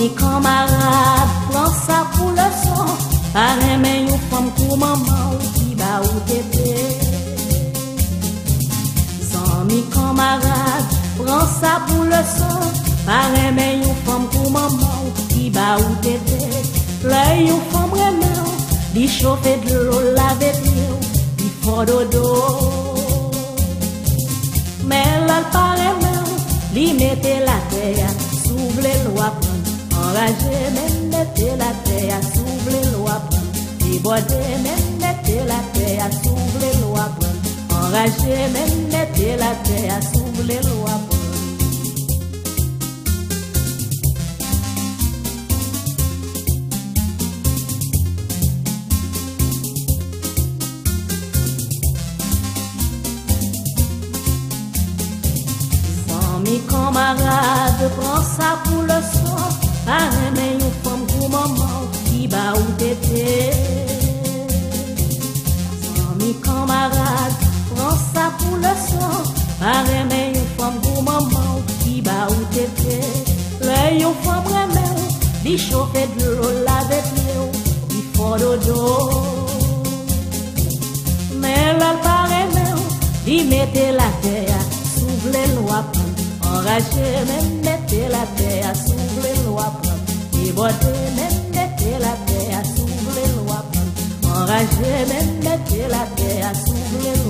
Mi kamarad pran sa pou le son. Pare men yon fom kou maman ou ki ba ou tepe San mi kamarad pran sa pou le son. Pare men yon fom kou maman ou ki ba ou tepe Le yon fom remen ou Di chofe dlo lave pli ou Di fododo Men lal pare men ou Li mette la teya sou vle lwa pran Enragé, men mette la terre, s'ouvre loi prendre. Débordé, men mette la terre, s'ouvre loi prendre. Enragé, men mette la terre, s'ouvre loi prendre. Mes camarades, prends ça pour le soir. Aimer une femme pour maman qui bat ou prends ça pour le soir. Pas aimer une femme pour maman qui bat ou une femme remet, dit chauffer de l'eau, laver pied, dit fort dodo. Là, pas aimer, dit mettez la terre, s'ouvre les lois, Enragé, men mette la s'ouvre loi prendre. Débordé, men mette la terre, s'ouvre loi prendre. Enragé, men mette la terre, s'ouvre loi prendre.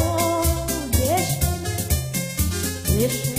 Amir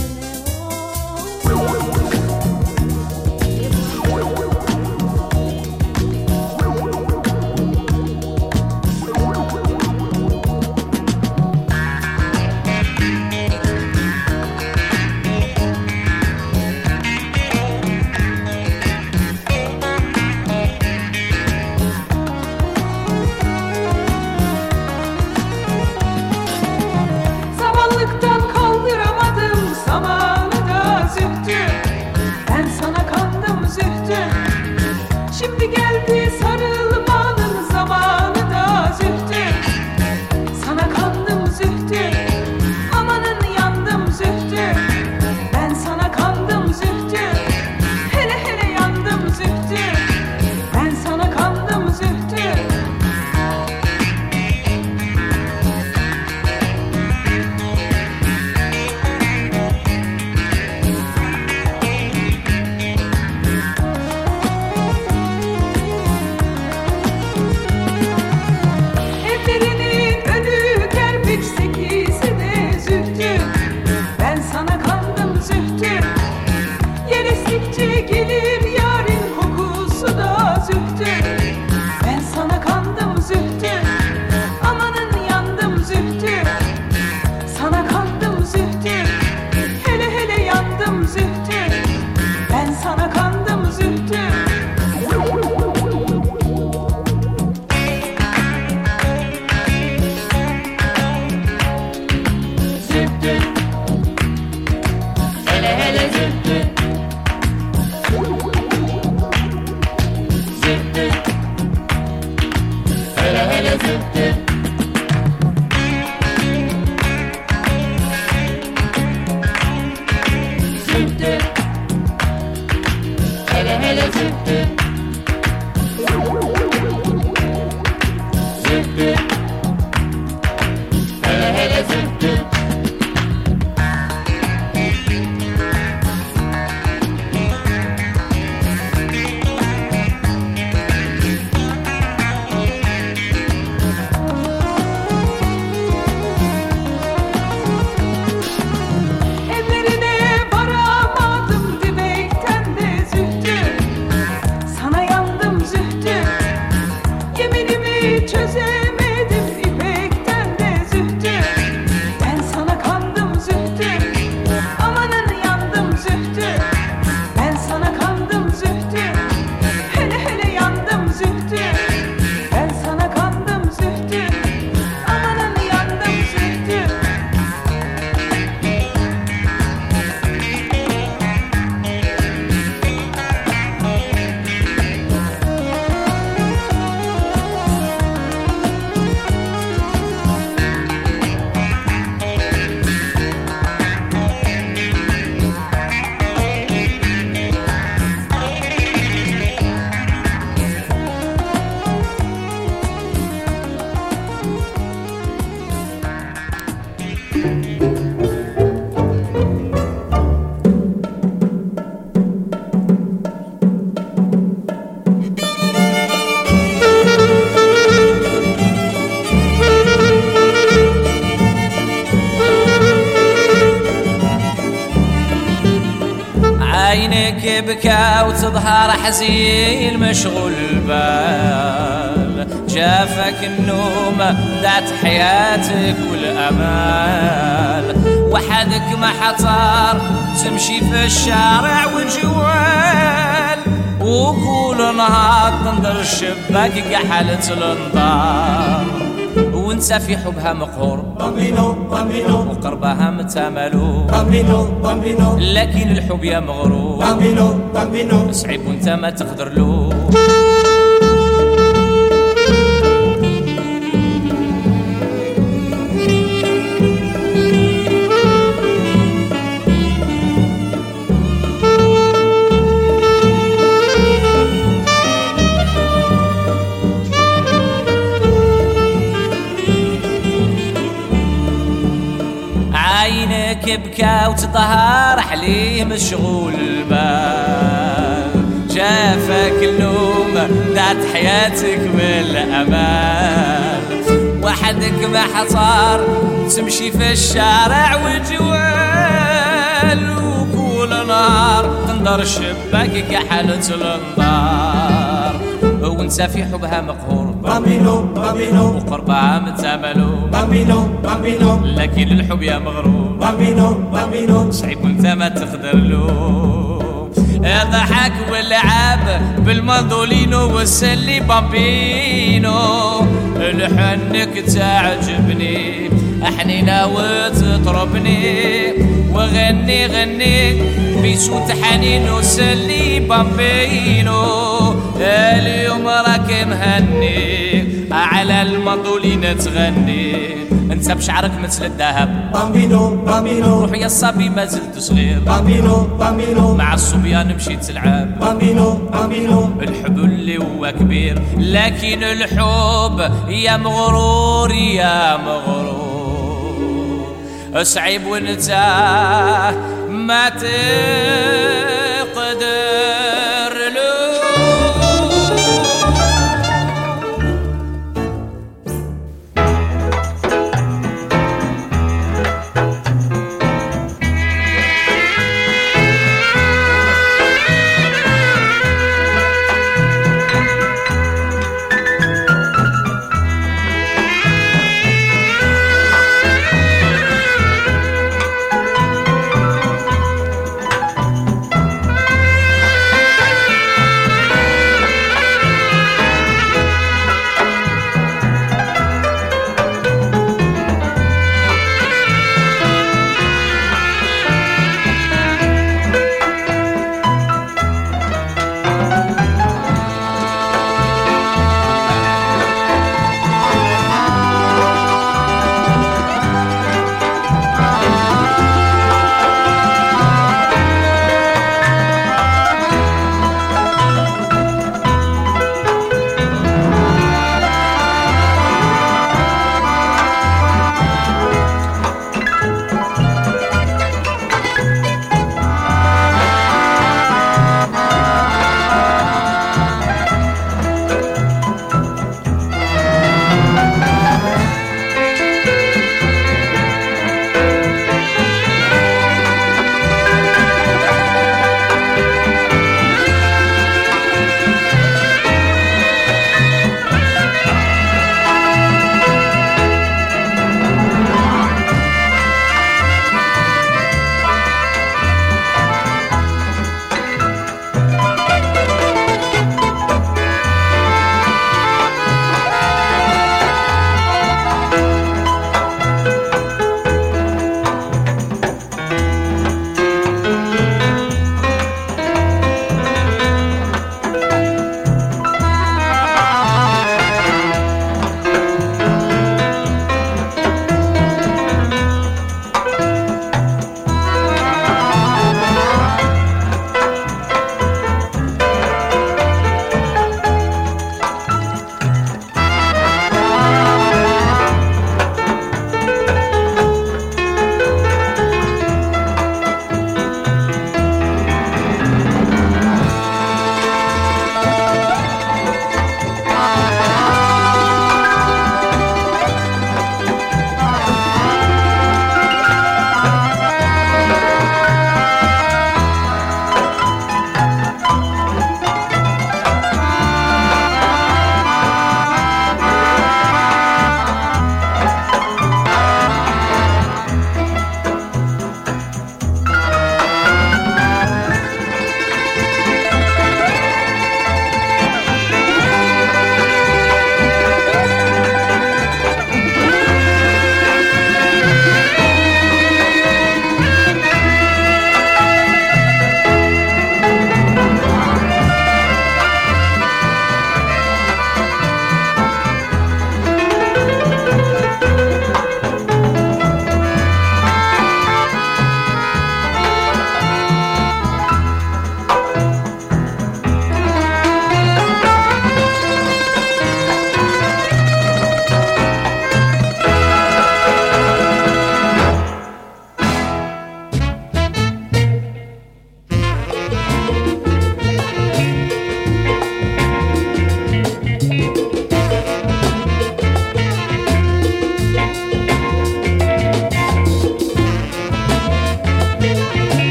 بكى وتظهر حزين مشغول البال جافك النوم دعت حياتك والأمال. وحدك ما حطار تمشي في الشارع وجوال وكل نهار تنظر الشباك قحلت الأنظار. وانت في حبها مقهور. بامبينو بامبينو وقربها متاملو بامبينو بامبينو لكن الحب يا مغرور. بامبينو بامبينو صعيب وانت ما تقدر له. بكى وتظهر حليه مشغول البال. جافك النوم دعت حياتك بالأمان وحدك محصار تمشي في الشارع وجوال وكل نهار تنظر شباكك حالة الأنظار. وانت في حبها مقهور بامبينو بامبينو وقربها متاملو بامبينو بامبينو لكن الحب يا مغرور. بامبينو بامبينو صعيب وانت ما تقدر له. ضحك بالمندولينو والسلي بامبينو لحنك تعجبني حنينة وتطربني وغني غني بصوت حنين وسلي بامبينو اليوم راك مهني على المندولين تغني. انت بشعرك مثل الذهب. بامبينو بامبينو. روح يا الصبي ما زلت صغير. بامبينو بامبينو. مع الصبيان مشيت تلعب بامبينو بامبينو. الحب اللي هو كبير لكن الحب يا مغرور يا مغرور. صعيب وانت ما تقدر.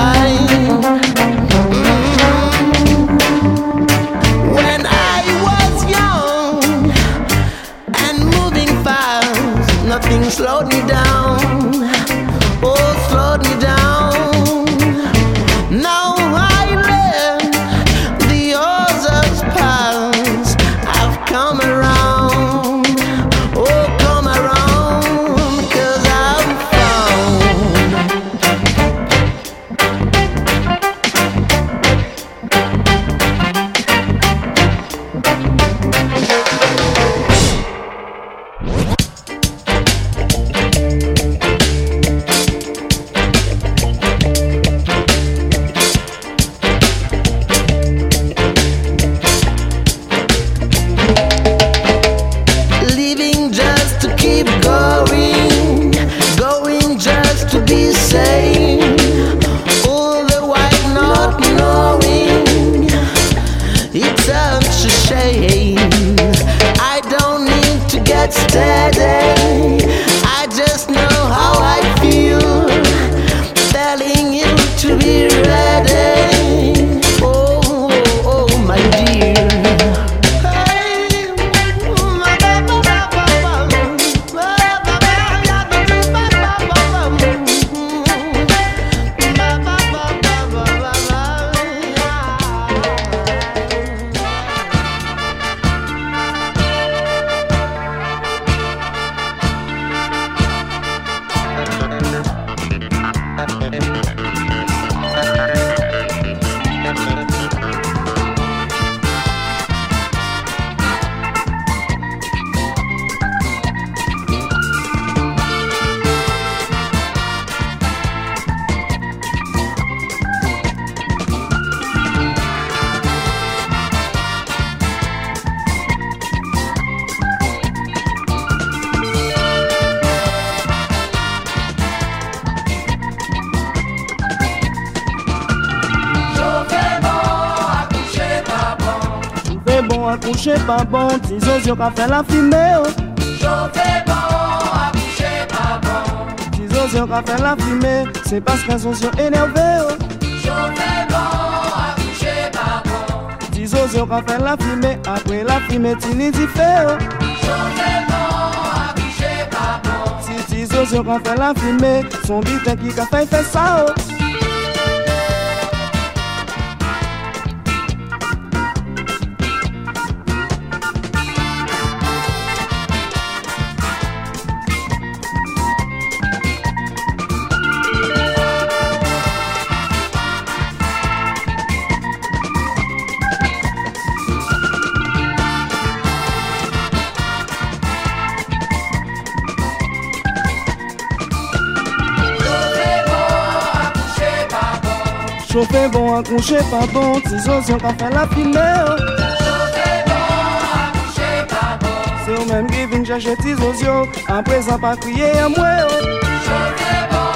time pa bon, ti ka fe la fime yo oh. Chove bon, abouche pa bon. Ti zoz la fime, se paske bon, la fime, apre la fime ti li di bon, pa bon. Ti la fime, son biten ki ka fe fe sa yo Chauffé bon, accouché pas bon, tes os sont qu'à faire la fine. Chauffé bon, accouché pas bon. C'est au même qui vient chercher tes os, après ça pas crier à moi. Chauffé bon,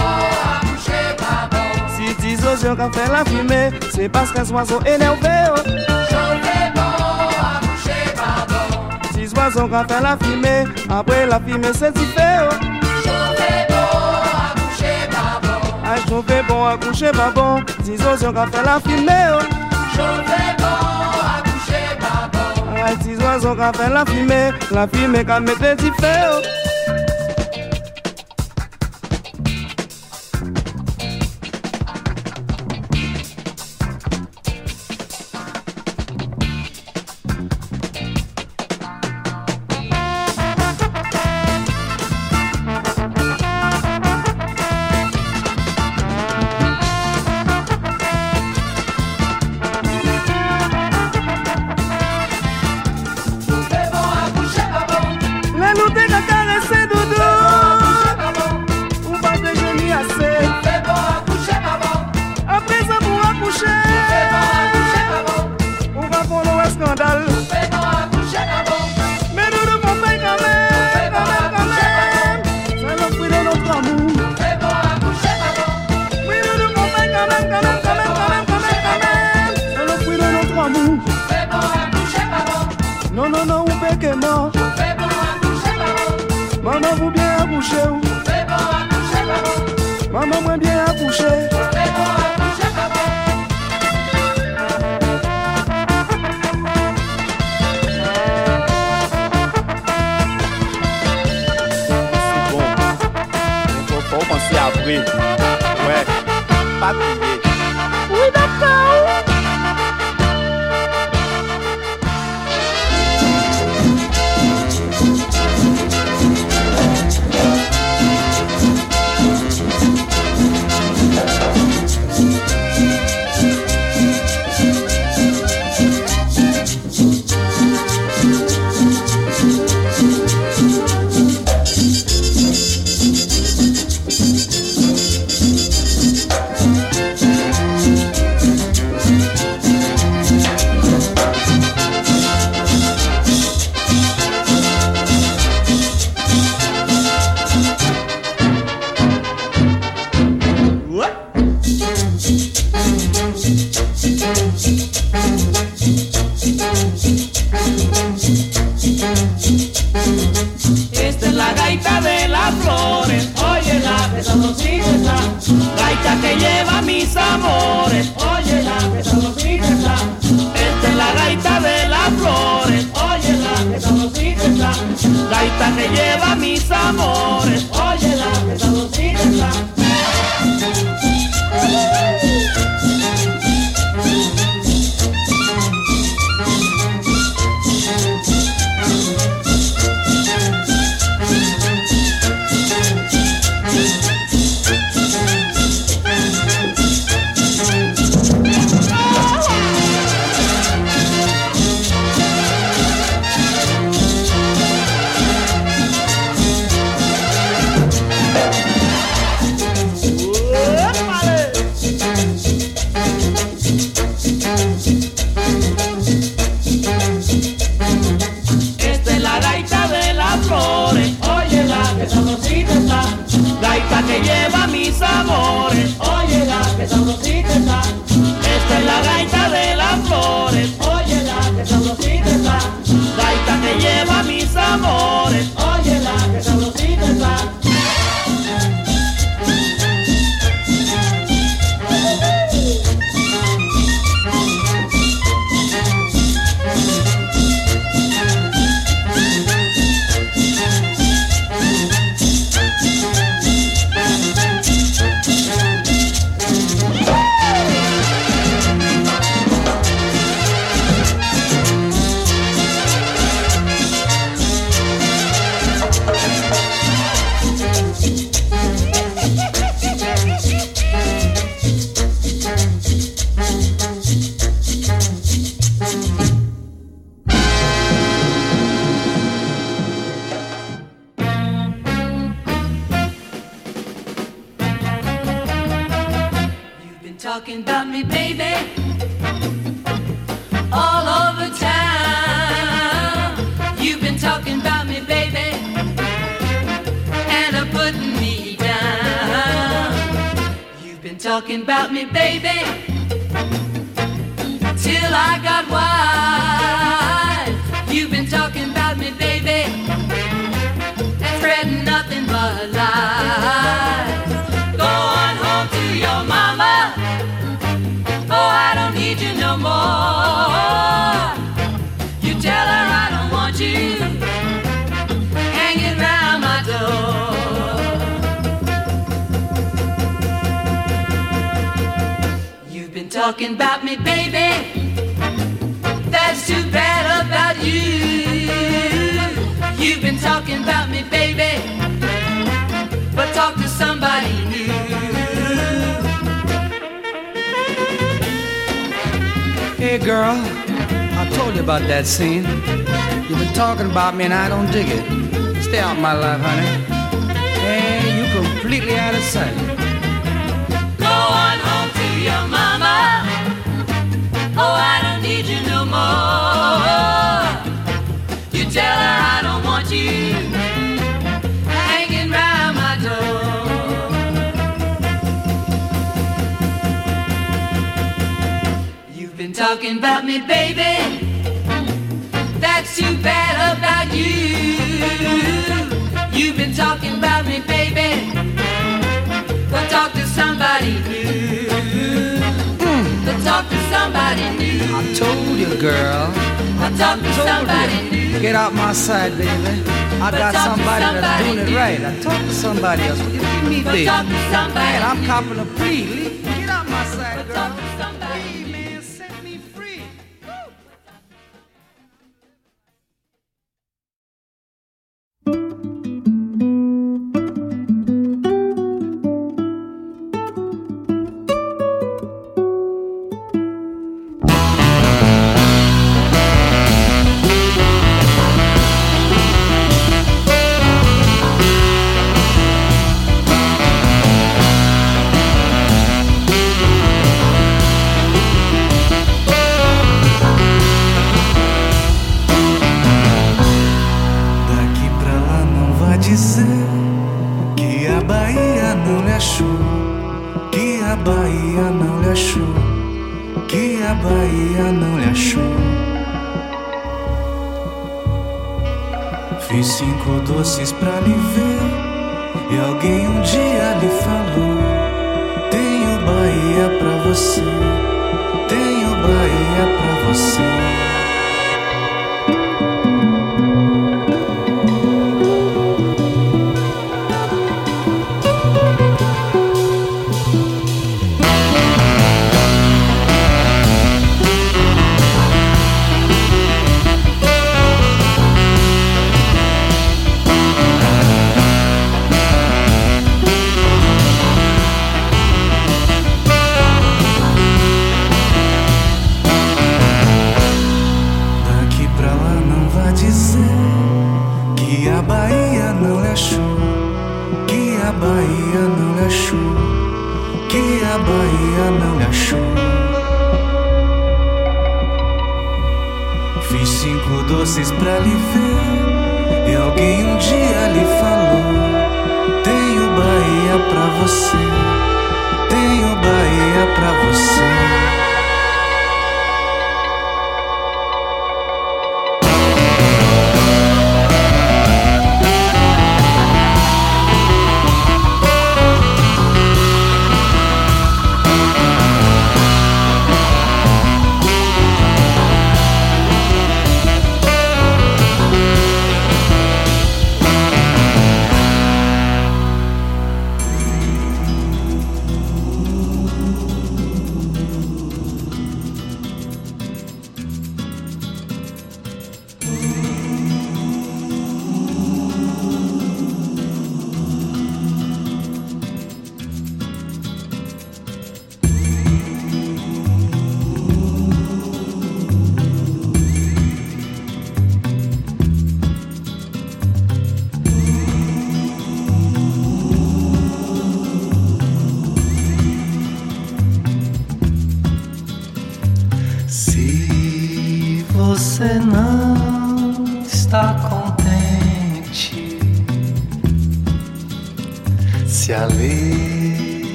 accouché pas bon. Si tes os sont faire la fumée, c'est parce qu'un qu'elles sont énervées. Chauffé bon, accouché pas bon. Tes oiseaux qu'à faire la fumée, après la fumée c'est différent. mariage, trouver bon, accoucher pas bon. Disons, on va faire la fumée, oh. Trouver bon, accoucher pas bon. Disons, on va faire la fumée, la fumée, quand mettre des fait, oh. Stay out my life, honey. Hey, you completely out of sight. Go on home to your mama. Oh, I don't need you no more. You tell her I don't want you hanging round my door. You've been talking about me, baby. Too bad about you. You've been talking about me, baby. Go talk to somebody new. Go talk to somebody new. I told you, girl. Go talk to somebody you. new. Get out my side, baby. I But got to somebody that's somebody doing it right. I talk to somebody else. Will you give me, Go baby? talk to somebody Man, I'm new. copping a plea. Get out my side, girl.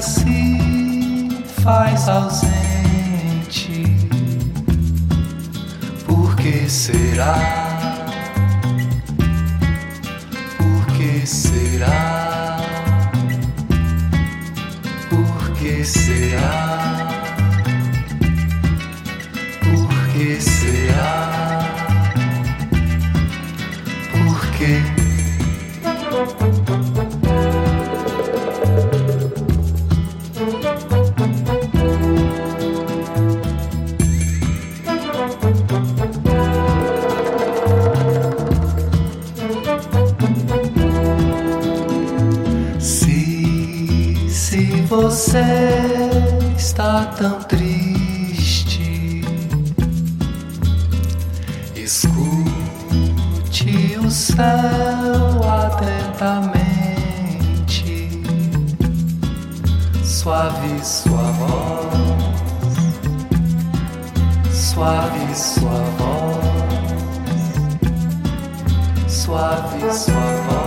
se faz ausente. Por que será? Por que será? Por que será? você está tão triste. Escute o céu atentamente, suave sua voz, suave sua voz, suave sua voz.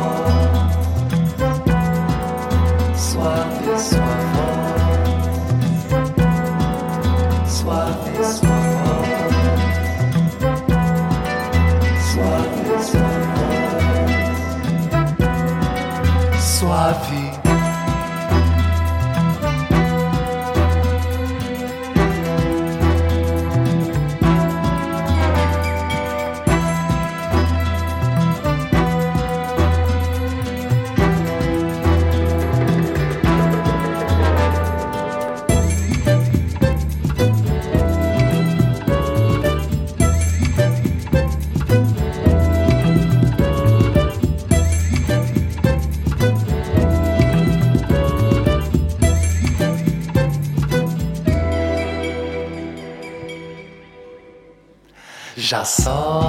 já só